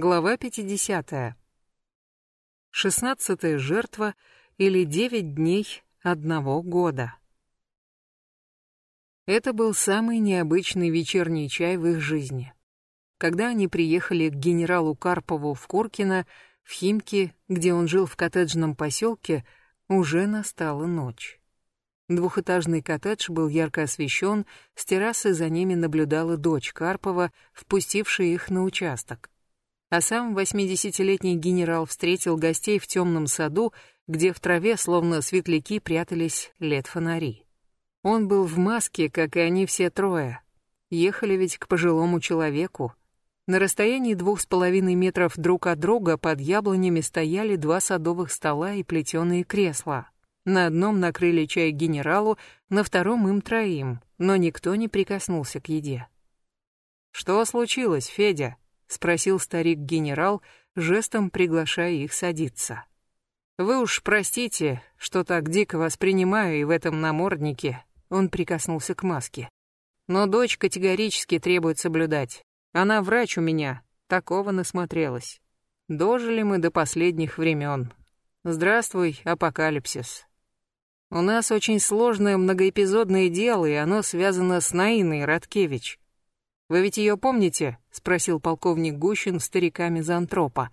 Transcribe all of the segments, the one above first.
Глава 50. Шестнадцатая жертва или девять дней одного года. Это был самый необычный вечерний чай в их жизни. Когда они приехали к генералу Карпову в Куркино, в Химки, где он жил в коттеджном поселке, уже настала ночь. Двухэтажный коттедж был ярко освещен, с террасы за ними наблюдала дочь Карпова, впустившая их на участок а сам восьмидесятилетний генерал встретил гостей в темном саду, где в траве, словно светляки, прятались лет-фонари. Он был в маске, как и они все трое. Ехали ведь к пожилому человеку. На расстоянии двух с половиной метров друг от друга под яблонями стояли два садовых стола и плетеные кресла. На одном накрыли чай генералу, на втором им троим, но никто не прикоснулся к еде. «Что случилось, Федя?» — спросил старик-генерал, жестом приглашая их садиться. «Вы уж простите, что так дико воспринимаю и в этом наморднике», — он прикоснулся к маске. «Но дочь категорически требует соблюдать. Она врач у меня, такого насмотрелась. Дожили мы до последних времен. Здравствуй, апокалипсис. У нас очень сложное многоэпизодное дело, и оно связано с Наиной Радкевич. Вы ведь ее помните? спросил полковник Гущин старика-мизантропа.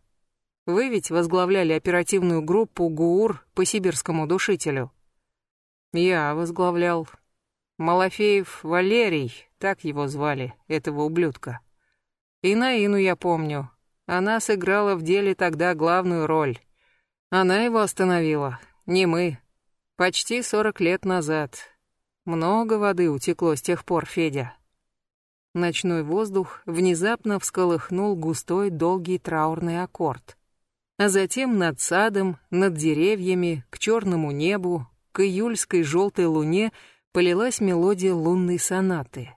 Вы ведь возглавляли оперативную группу ГУР по сибирскому душителю. Я возглавлял. Малафеев Валерий, так его звали, этого ублюдка. И Наину я помню. Она сыграла в деле тогда главную роль. Она его остановила, не мы. Почти сорок лет назад. Много воды утекло с тех пор, Федя. Ночной воздух внезапно всколыхнул густой долгий траурный аккорд. А затем над садом, над деревьями, к черному небу, к июльской желтой луне полилась мелодия лунной сонаты.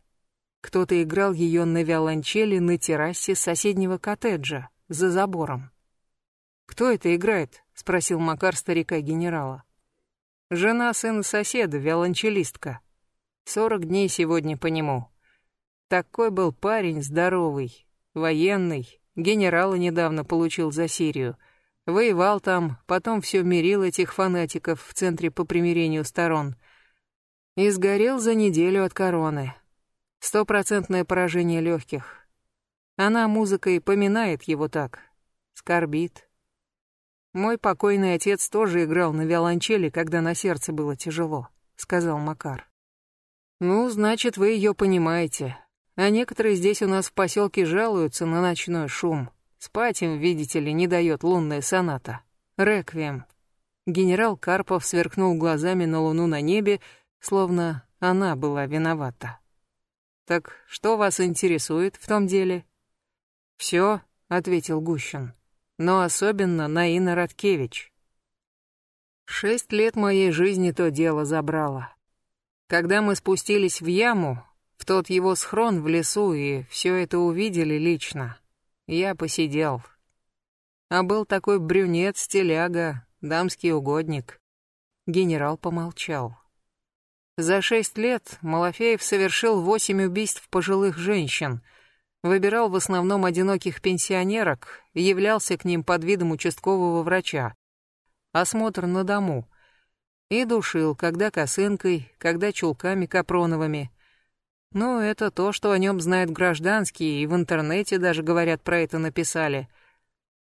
Кто-то играл ее на виолончели на террасе соседнего коттеджа, за забором. «Кто это играет?» — спросил Макар старика-генерала. «Жена сына соседа, виолончелистка. Сорок дней сегодня по нему. Такой был парень здоровый, военный, генерала недавно получил за Сирию. Воевал там, потом все мирил этих фанатиков в центре по примирению сторон. И сгорел за неделю от короны. Стопроцентное поражение легких. Она музыкой поминает его так, скорбит. Мой покойный отец тоже играл на виолончели, когда на сердце было тяжело, сказал Макар. Ну, значит, вы ее понимаете. А некоторые здесь у нас в поселке жалуются на ночной шум. Спать им, видите ли, не дает лунная соната. Реквием. Генерал Карпов сверкнул глазами на луну на небе, словно она была виновата. «Так что вас интересует в том деле?» «Все», — ответил Гущин, — «но особенно Наина Радкевич». Шесть лет моей жизни то дело забрало. Когда мы спустились в яму, в тот его схрон в лесу и все это увидели лично. Я посидел. А был такой брюнет-стиляга, дамский угодник. Генерал помолчал. За шесть лет Малафеев совершил восемь убийств пожилых женщин, выбирал в основном одиноких пенсионерок являлся к ним под видом участкового врача. Осмотр на дому. И душил, когда косынкой, когда чулками капроновыми, ну, это то, что о нем знают гражданские, и в интернете даже, говорят, про это написали.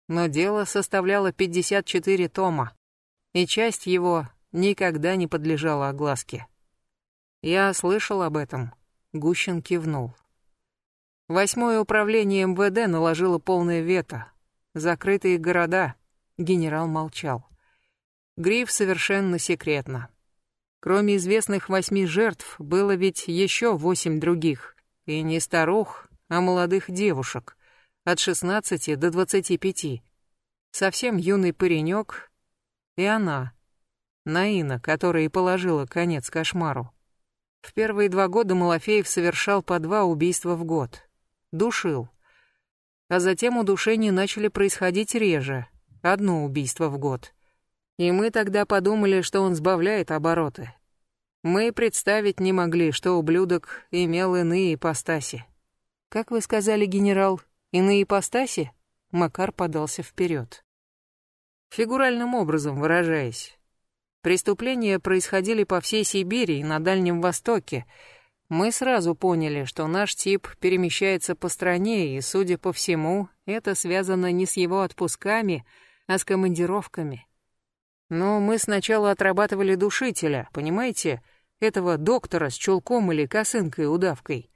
Но дело составляло 54 тома, и часть его никогда не подлежала огласке. Я слышал об этом. Гущин кивнул. Восьмое управление МВД наложило полное вето. Закрытые города. Генерал молчал. Гриф совершенно секретно. Кроме известных восьми жертв, было ведь еще восемь других. И не старух, а молодых девушек. От шестнадцати до двадцати пяти. Совсем юный паренек. И она. Наина, которая и положила конец кошмару. В первые два года Малафеев совершал по два убийства в год. Душил. А затем удушения начали происходить реже. Одно убийство в год. И мы тогда подумали, что он сбавляет обороты. Мы представить не могли, что ублюдок имел иные ипостаси. Как вы сказали, генерал, иные ипостаси? Макар подался вперед. Фигуральным образом выражаясь. Преступления происходили по всей Сибири и на Дальнем Востоке. Мы сразу поняли, что наш тип перемещается по стране, и, судя по всему, это связано не с его отпусками, а с командировками. Но мы сначала отрабатывали душителя, понимаете, этого доктора с чулком или косынкой-удавкой.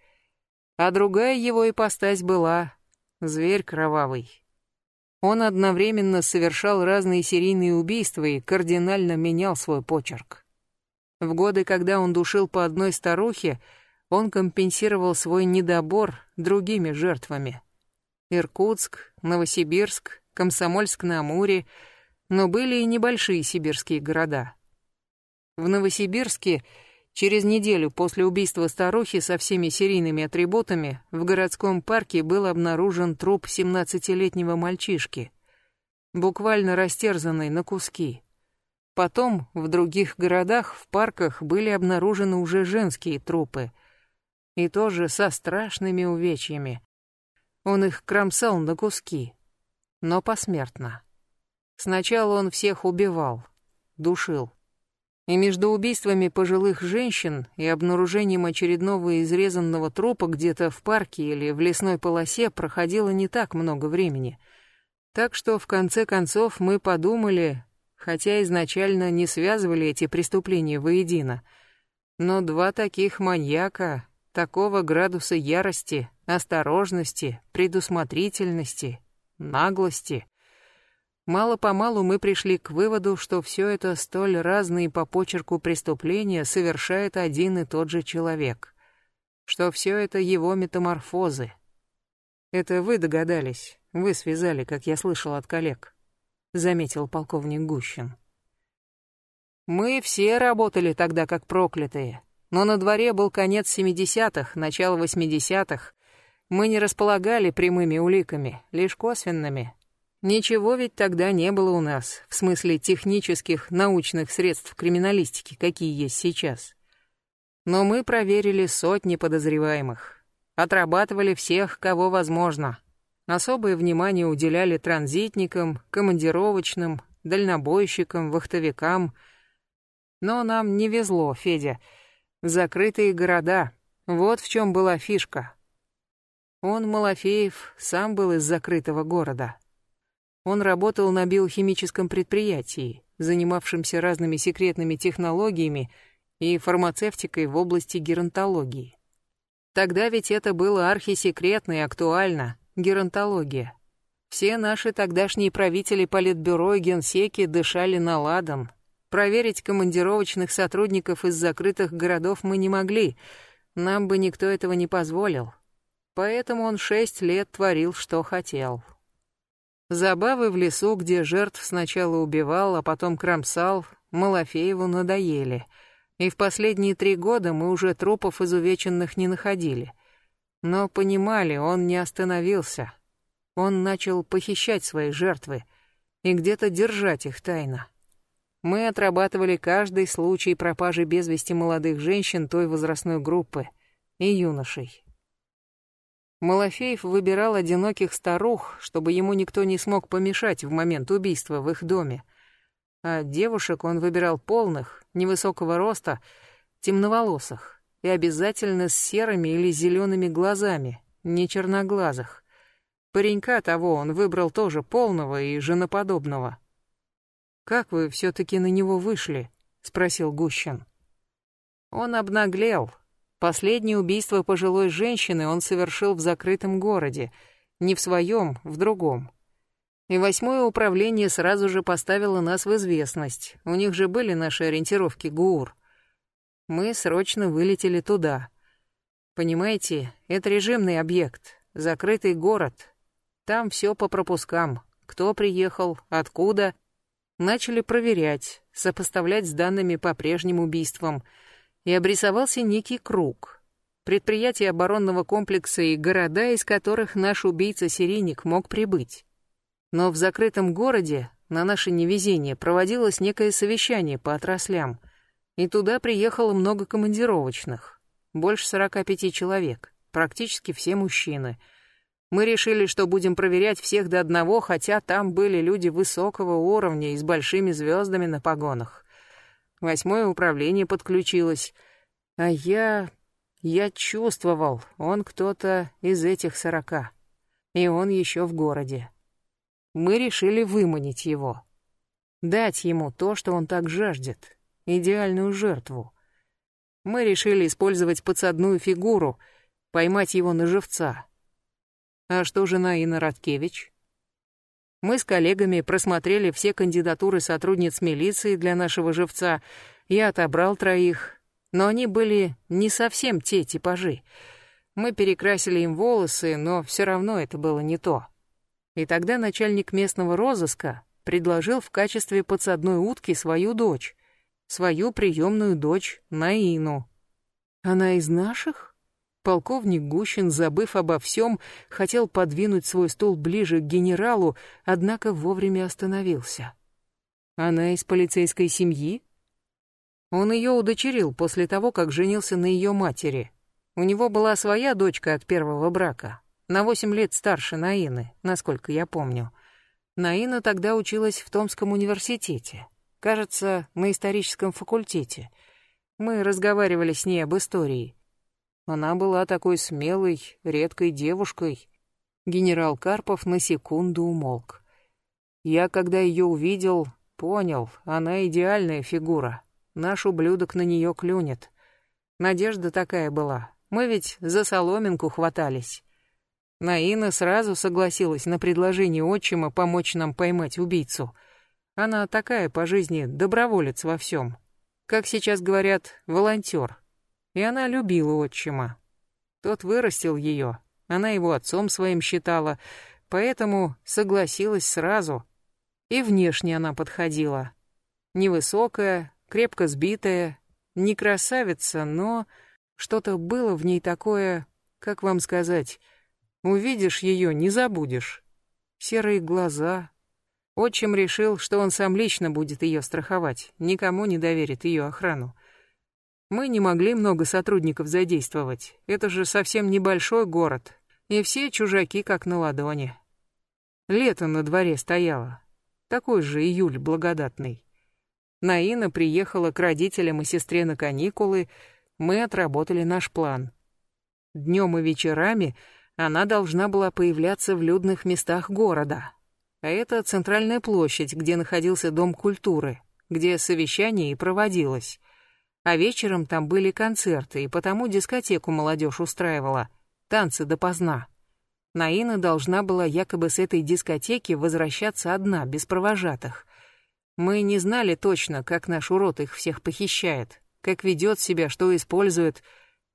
А другая его ипостась была зверь кровавый. Он одновременно совершал разные серийные убийства и кардинально менял свой почерк. В годы, когда он душил по одной старухе, он компенсировал свой недобор другими жертвами. Иркутск, Новосибирск, Комсомольск-на-Амуре, но были и небольшие сибирские города. В Новосибирске Через неделю после убийства старухи со всеми серийными атрибутами в городском парке был обнаружен труп 17-летнего мальчишки, буквально растерзанный на куски. Потом в других городах в парках были обнаружены уже женские трупы, и тоже со страшными увечьями. Он их кромсал на куски, но посмертно. Сначала он всех убивал, душил и между убийствами пожилых женщин и обнаружением очередного изрезанного трупа где-то в парке или в лесной полосе проходило не так много времени. Так что в конце концов мы подумали, хотя изначально не связывали эти преступления воедино, но два таких маньяка, такого градуса ярости, осторожности, предусмотрительности, наглости, Мало-помалу мы пришли к выводу, что все это столь разные по почерку преступления совершает один и тот же человек, что все это его метаморфозы. Это вы догадались, вы связали, как я слышал от коллег, заметил полковник Гущин. Мы все работали тогда как проклятые, но на дворе был конец 70-х, начало 80-х. Мы не располагали прямыми уликами, лишь косвенными, Ничего ведь тогда не было у нас, в смысле технических, научных средств криминалистики, какие есть сейчас. Но мы проверили сотни подозреваемых. Отрабатывали всех, кого возможно. Особое внимание уделяли транзитникам, командировочным, дальнобойщикам, вахтовикам. Но нам не везло, Федя. Закрытые города. Вот в чем была фишка. Он, Малафеев, сам был из закрытого города. Он работал на биохимическом предприятии, занимавшемся разными секретными технологиями и фармацевтикой в области геронтологии. Тогда ведь это было архисекретно и актуально, геронтология. Все наши тогдашние правители политбюро и генсеки дышали на ладан. Проверить командировочных сотрудников из закрытых городов мы не могли, нам бы никто этого не позволил. Поэтому он шесть лет творил, что хотел. Забавы в лесу, где жертв сначала убивал, а потом кромсал, Малафееву надоели. И в последние три года мы уже трупов изувеченных не находили. Но понимали, он не остановился. Он начал похищать свои жертвы и где-то держать их тайно. Мы отрабатывали каждый случай пропажи без вести молодых женщин той возрастной группы и юношей. Малафеев выбирал одиноких старух, чтобы ему никто не смог помешать в момент убийства в их доме. А девушек он выбирал полных, невысокого роста, темноволосых и обязательно с серыми или зелеными глазами, не черноглазых. Паренька того он выбрал тоже полного и женоподобного. «Как вы все-таки на него вышли?» — спросил Гущин. Он обнаглел, Последнее убийство пожилой женщины он совершил в закрытом городе, не в своем, в другом. И восьмое управление сразу же поставило нас в известность. У них же были наши ориентировки ГУР. Мы срочно вылетели туда. Понимаете, это режимный объект, закрытый город. Там все по пропускам. Кто приехал, откуда. Начали проверять, сопоставлять с данными по прежним убийствам — и обрисовался некий круг. Предприятия оборонного комплекса и города, из которых наш убийца-серийник мог прибыть. Но в закрытом городе на наше невезение проводилось некое совещание по отраслям, и туда приехало много командировочных, больше 45 человек, практически все мужчины. Мы решили, что будем проверять всех до одного, хотя там были люди высокого уровня и с большими звездами на погонах. Восьмое управление подключилось. А я... я чувствовал, он кто-то из этих сорока. И он еще в городе. Мы решили выманить его. Дать ему то, что он так жаждет. Идеальную жертву. Мы решили использовать подсадную фигуру, поймать его на живца. А что же Наина Радкевич? Мы с коллегами просмотрели все кандидатуры сотрудниц милиции для нашего живца. Я отобрал троих, но они были не совсем те типажи. Мы перекрасили им волосы, но все равно это было не то. И тогда начальник местного розыска предложил в качестве подсадной утки свою дочь свою приемную дочь Наину. Она из наших? Полковник Гущин, забыв обо всем, хотел подвинуть свой стул ближе к генералу, однако вовремя остановился. Она из полицейской семьи? Он ее удочерил после того, как женился на ее матери. У него была своя дочка от первого брака, на восемь лет старше Наины, насколько я помню. Наина тогда училась в Томском университете. Кажется, на историческом факультете. Мы разговаривали с ней об истории. Она была такой смелой, редкой девушкой. Генерал Карпов на секунду умолк. Я, когда ее увидел, понял, она идеальная фигура. Наш ублюдок на нее клюнет. Надежда такая была. Мы ведь за соломинку хватались. Наина сразу согласилась на предложение отчима помочь нам поймать убийцу — она такая по жизни доброволец во всем. Как сейчас говорят, волонтер. И она любила отчима. Тот вырастил ее, она его отцом своим считала, поэтому согласилась сразу. И внешне она подходила. Невысокая, крепко сбитая, не красавица, но что-то было в ней такое, как вам сказать, увидишь ее, не забудешь. Серые глаза, Отчим решил, что он сам лично будет ее страховать, никому не доверит ее охрану. Мы не могли много сотрудников задействовать, это же совсем небольшой город, и все чужаки как на ладони. Лето на дворе стояло, такой же июль благодатный. Наина приехала к родителям и сестре на каникулы, мы отработали наш план. Днем и вечерами она должна была появляться в людных местах города, а это центральная площадь, где находился Дом культуры, где совещание и проводилось. А вечером там были концерты, и потому дискотеку молодежь устраивала, танцы допоздна. Наина должна была якобы с этой дискотеки возвращаться одна, без провожатых. Мы не знали точно, как наш урод их всех похищает, как ведет себя, что использует.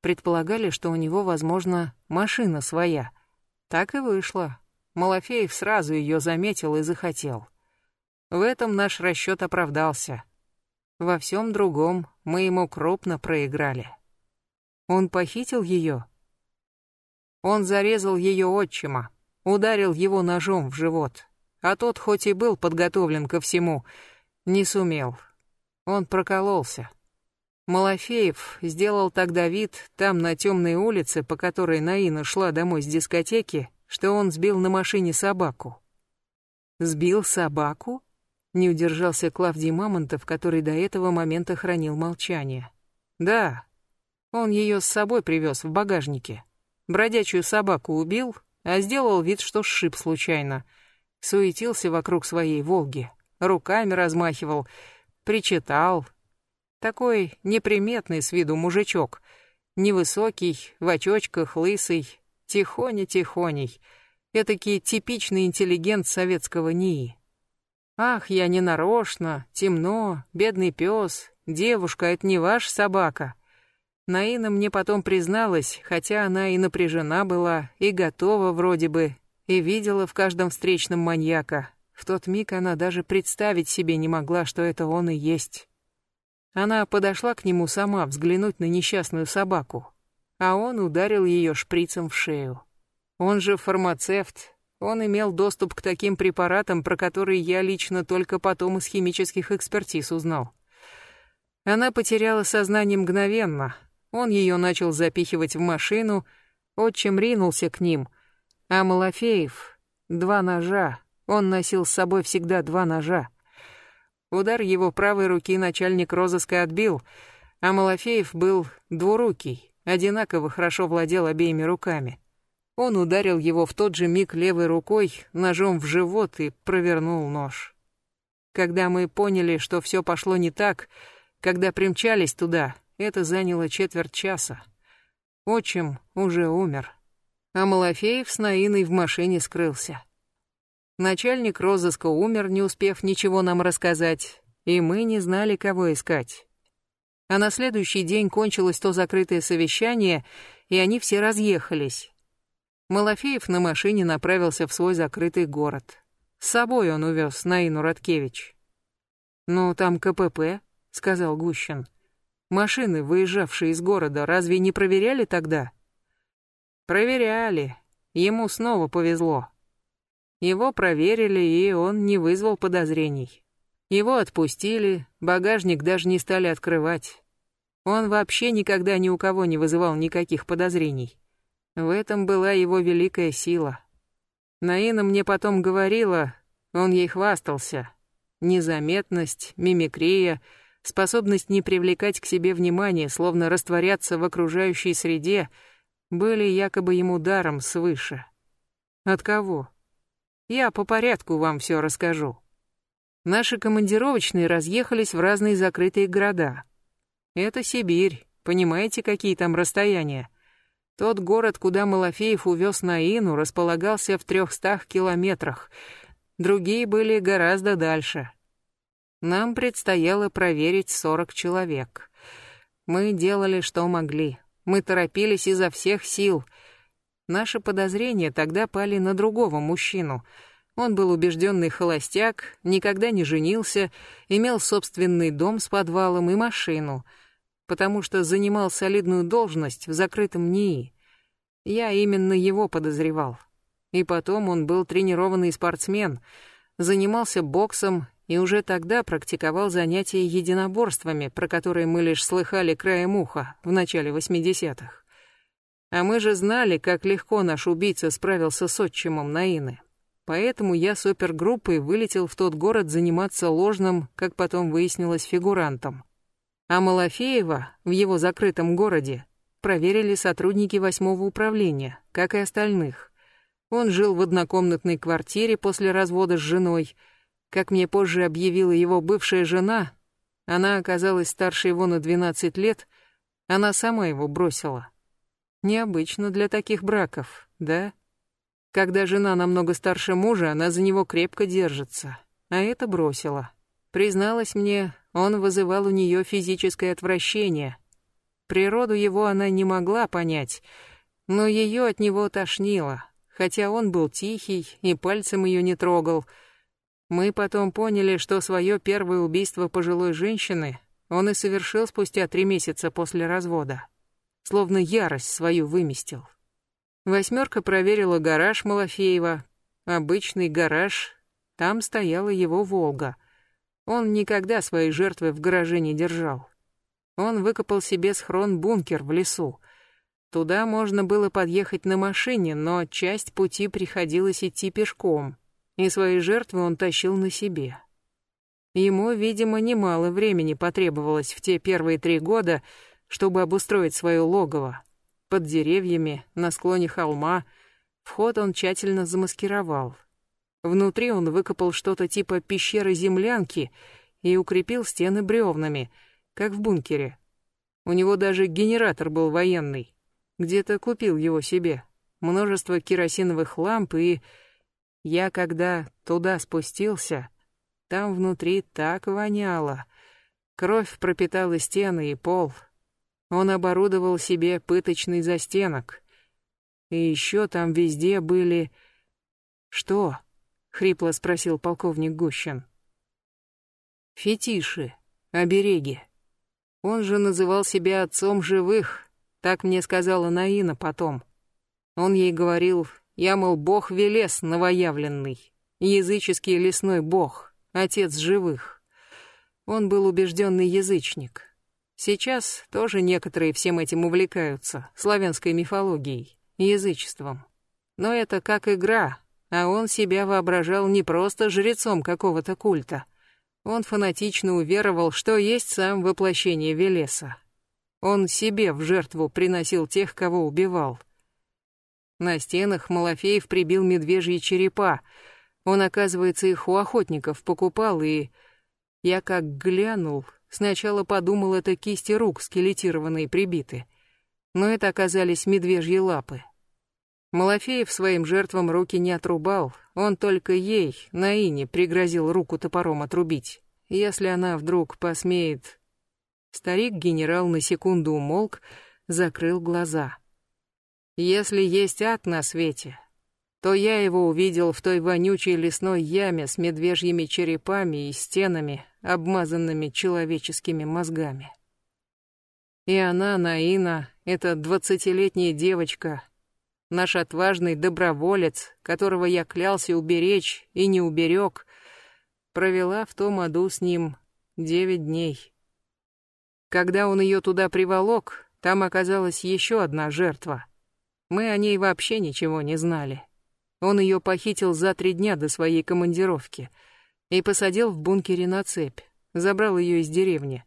Предполагали, что у него, возможно, машина своя. Так и вышло. Малафеев сразу ее заметил и захотел. В этом наш расчет оправдался. Во всем другом мы ему крупно проиграли. Он похитил ее. Он зарезал ее отчима, ударил его ножом в живот. А тот, хоть и был подготовлен ко всему, не сумел. Он прокололся. Малафеев сделал тогда вид там, на темной улице, по которой Наина шла домой с дискотеки, что он сбил на машине собаку. Сбил собаку? Не удержался Клавдий Мамонтов, который до этого момента хранил молчание. Да, он ее с собой привез в багажнике. Бродячую собаку убил, а сделал вид, что сшиб случайно. Суетился вокруг своей «Волги», руками размахивал, причитал. Такой неприметный с виду мужичок, невысокий, в очочках, лысый, Тихоня-тихоней. Этакий типичный интеллигент советского НИИ. Ах, я не нарочно, темно, бедный пес, девушка, это не ваша собака. Наина мне потом призналась, хотя она и напряжена была, и готова вроде бы, и видела в каждом встречном маньяка. В тот миг она даже представить себе не могла, что это он и есть. Она подошла к нему сама взглянуть на несчастную собаку а он ударил ее шприцем в шею. Он же фармацевт, он имел доступ к таким препаратам, про которые я лично только потом из химических экспертиз узнал. Она потеряла сознание мгновенно. Он ее начал запихивать в машину, отчим ринулся к ним. А Малафеев — два ножа. Он носил с собой всегда два ножа. Удар его правой руки начальник розыска отбил, а Малафеев был двурукий, одинаково хорошо владел обеими руками. Он ударил его в тот же миг левой рукой ножом в живот и провернул нож. Когда мы поняли, что все пошло не так, когда примчались туда, это заняло четверть часа. Отчим уже умер, а Малафеев с Наиной в машине скрылся. Начальник розыска умер, не успев ничего нам рассказать, и мы не знали, кого искать. А на следующий день кончилось то закрытое совещание, и они все разъехались. Малафеев на машине направился в свой закрытый город. С собой он увез Наину Радкевич. «Ну, там КПП», — сказал Гущин. «Машины, выезжавшие из города, разве не проверяли тогда?» «Проверяли. Ему снова повезло. Его проверили, и он не вызвал подозрений. Его отпустили, багажник даже не стали открывать. Он вообще никогда ни у кого не вызывал никаких подозрений. В этом была его великая сила. Наина мне потом говорила, он ей хвастался. Незаметность, мимикрия, способность не привлекать к себе внимания, словно растворяться в окружающей среде, были якобы ему даром свыше. От кого? Я по порядку вам все расскажу. Наши командировочные разъехались в разные закрытые города. Это Сибирь, понимаете, какие там расстояния? Тот город, куда Малафеев увез Наину, располагался в трехстах километрах. Другие были гораздо дальше. Нам предстояло проверить сорок человек. Мы делали, что могли. Мы торопились изо всех сил — Наши подозрения тогда пали на другого мужчину. Он был убежденный холостяк, никогда не женился, имел собственный дом с подвалом и машину, потому что занимал солидную должность в закрытом НИИ. Я именно его подозревал. И потом он был тренированный спортсмен, занимался боксом и уже тогда практиковал занятия единоборствами, про которые мы лишь слыхали краем уха в начале 80-х. А мы же знали, как легко наш убийца справился с отчимом Наины. Поэтому я с опергруппой вылетел в тот город заниматься ложным, как потом выяснилось, фигурантом. А Малафеева в его закрытом городе проверили сотрудники восьмого управления, как и остальных. Он жил в однокомнатной квартире после развода с женой. Как мне позже объявила его бывшая жена, она оказалась старше его на 12 лет, она сама его бросила. Необычно для таких браков, да? Когда жена намного старше мужа, она за него крепко держится. А это бросила. Призналась мне, он вызывал у нее физическое отвращение. Природу его она не могла понять, но ее от него тошнило, хотя он был тихий и пальцем ее не трогал. Мы потом поняли, что свое первое убийство пожилой женщины он и совершил спустя три месяца после развода словно ярость свою выместил. Восьмерка проверила гараж Малафеева, обычный гараж, там стояла его «Волга». Он никогда своей жертвы в гараже не держал. Он выкопал себе схрон-бункер в лесу. Туда можно было подъехать на машине, но часть пути приходилось идти пешком, и свои жертвы он тащил на себе. Ему, видимо, немало времени потребовалось в те первые три года, чтобы обустроить свое логово. Под деревьями, на склоне холма, вход он тщательно замаскировал. Внутри он выкопал что-то типа пещеры-землянки и укрепил стены бревнами, как в бункере. У него даже генератор был военный. Где-то купил его себе. Множество керосиновых ламп и... Я когда туда спустился, там внутри так воняло. Кровь пропитала стены и пол, он оборудовал себе пыточный застенок. И еще там везде были... Что? Хрипло спросил полковник Гущин. Фетиши, обереги. Он же называл себя отцом живых, так мне сказала Наина потом. Он ей говорил, я, мол, бог Велес новоявленный, языческий лесной бог, отец живых. Он был убежденный язычник, Сейчас тоже некоторые всем этим увлекаются, славянской мифологией, язычеством. Но это как игра, а он себя воображал не просто жрецом какого-то культа. Он фанатично уверовал, что есть сам воплощение Велеса. Он себе в жертву приносил тех, кого убивал. На стенах Малафеев прибил медвежьи черепа. Он, оказывается, их у охотников покупал, и... Я как глянул, сначала подумал, это кисти рук скелетированные прибиты. Но это оказались медвежьи лапы. Малафеев своим жертвам руки не отрубал, он только ей, Наине, пригрозил руку топором отрубить, если она вдруг посмеет. Старик-генерал на секунду умолк, закрыл глаза. Если есть ад на свете, то я его увидел в той вонючей лесной яме с медвежьими черепами и стенами, обмазанными человеческими мозгами. И она, Наина, эта двадцатилетняя девочка, наш отважный доброволец, которого я клялся уберечь и не уберег, провела в том аду с ним девять дней. Когда он ее туда приволок, там оказалась еще одна жертва. Мы о ней вообще ничего не знали. Он ее похитил за три дня до своей командировки и посадил в бункере на цепь, забрал ее из деревни.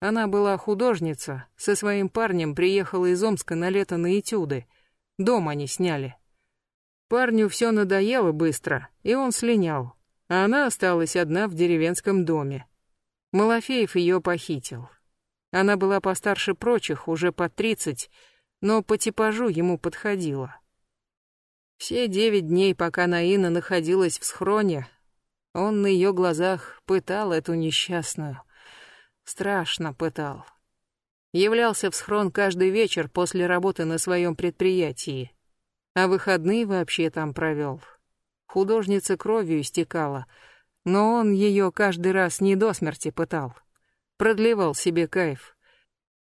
Она была художница, со своим парнем приехала из Омска на лето на этюды — Дом они сняли. Парню все надоело быстро, и он слинял, а она осталась одна в деревенском доме. Малафеев ее похитил. Она была постарше прочих, уже по тридцать, но по типажу ему подходила. Все девять дней, пока Наина находилась в схроне, он на ее глазах пытал эту несчастную. Страшно пытал являлся в схрон каждый вечер после работы на своем предприятии, а выходные вообще там провел. Художница кровью истекала, но он ее каждый раз не до смерти пытал. Продлевал себе кайф.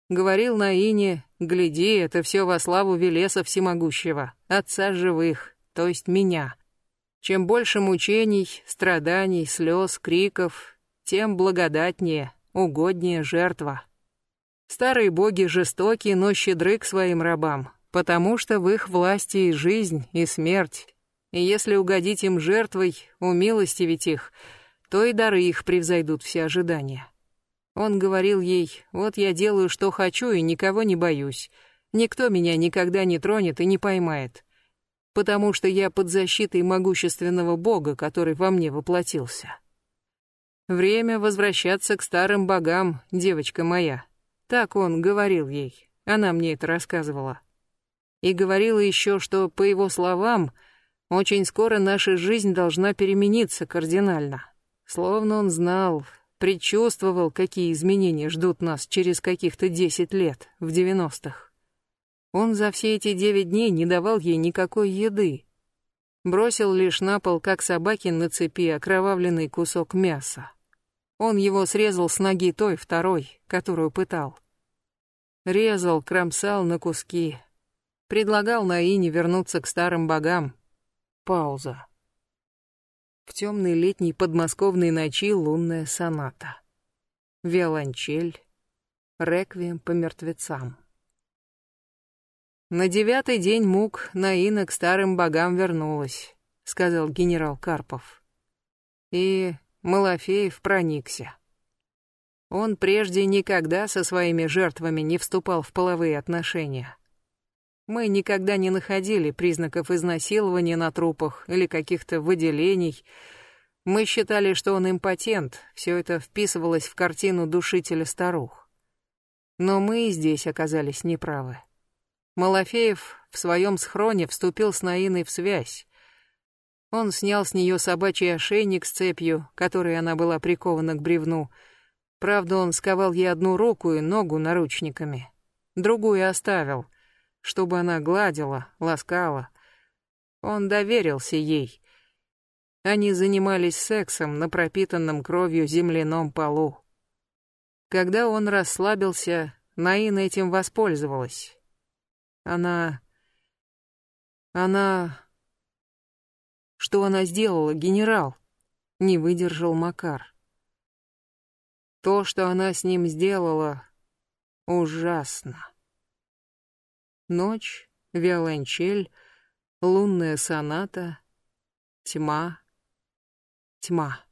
Говорил на Ине, гляди, это все во славу Велеса Всемогущего, Отца Живых, то есть меня. Чем больше мучений, страданий, слез, криков, тем благодатнее, угоднее жертва. Старые боги жестоки, но щедры к своим рабам, потому что в их власти и жизнь, и смерть. И если угодить им жертвой, умилостивить их, то и дары их превзойдут все ожидания. Он говорил ей, вот я делаю, что хочу, и никого не боюсь. Никто меня никогда не тронет и не поймает, потому что я под защитой могущественного бога, который во мне воплотился. Время возвращаться к старым богам, девочка моя. Так он говорил ей, она мне это рассказывала. И говорила еще, что, по его словам, очень скоро наша жизнь должна перемениться кардинально. Словно он знал, предчувствовал, какие изменения ждут нас через каких-то десять лет, в девяностых. Он за все эти девять дней не давал ей никакой еды. Бросил лишь на пол, как собаки на цепи, окровавленный кусок мяса. Он его срезал с ноги той, второй, которую пытал. Резал, кромсал на куски. Предлагал Наине вернуться к старым богам. Пауза. В темной летней подмосковной ночи лунная соната. Виолончель. Реквием по мертвецам. На девятый день мук Наина к старым богам вернулась, сказал генерал Карпов. И Малафеев проникся. Он прежде никогда со своими жертвами не вступал в половые отношения. Мы никогда не находили признаков изнасилования на трупах или каких-то выделений. Мы считали, что он импотент, все это вписывалось в картину душителя старух. Но мы здесь оказались неправы. Малафеев в своем схроне вступил с Наиной в связь, он снял с нее собачий ошейник с цепью, которой она была прикована к бревну. Правда, он сковал ей одну руку и ногу наручниками. Другую оставил, чтобы она гладила, ласкала. Он доверился ей. Они занимались сексом на пропитанном кровью земляном полу. Когда он расслабился, Наина этим воспользовалась. Она... Она... Что она сделала, генерал? Не выдержал Макар. То, что она с ним сделала, ужасно. Ночь, виолончель, лунная соната, тьма, тьма.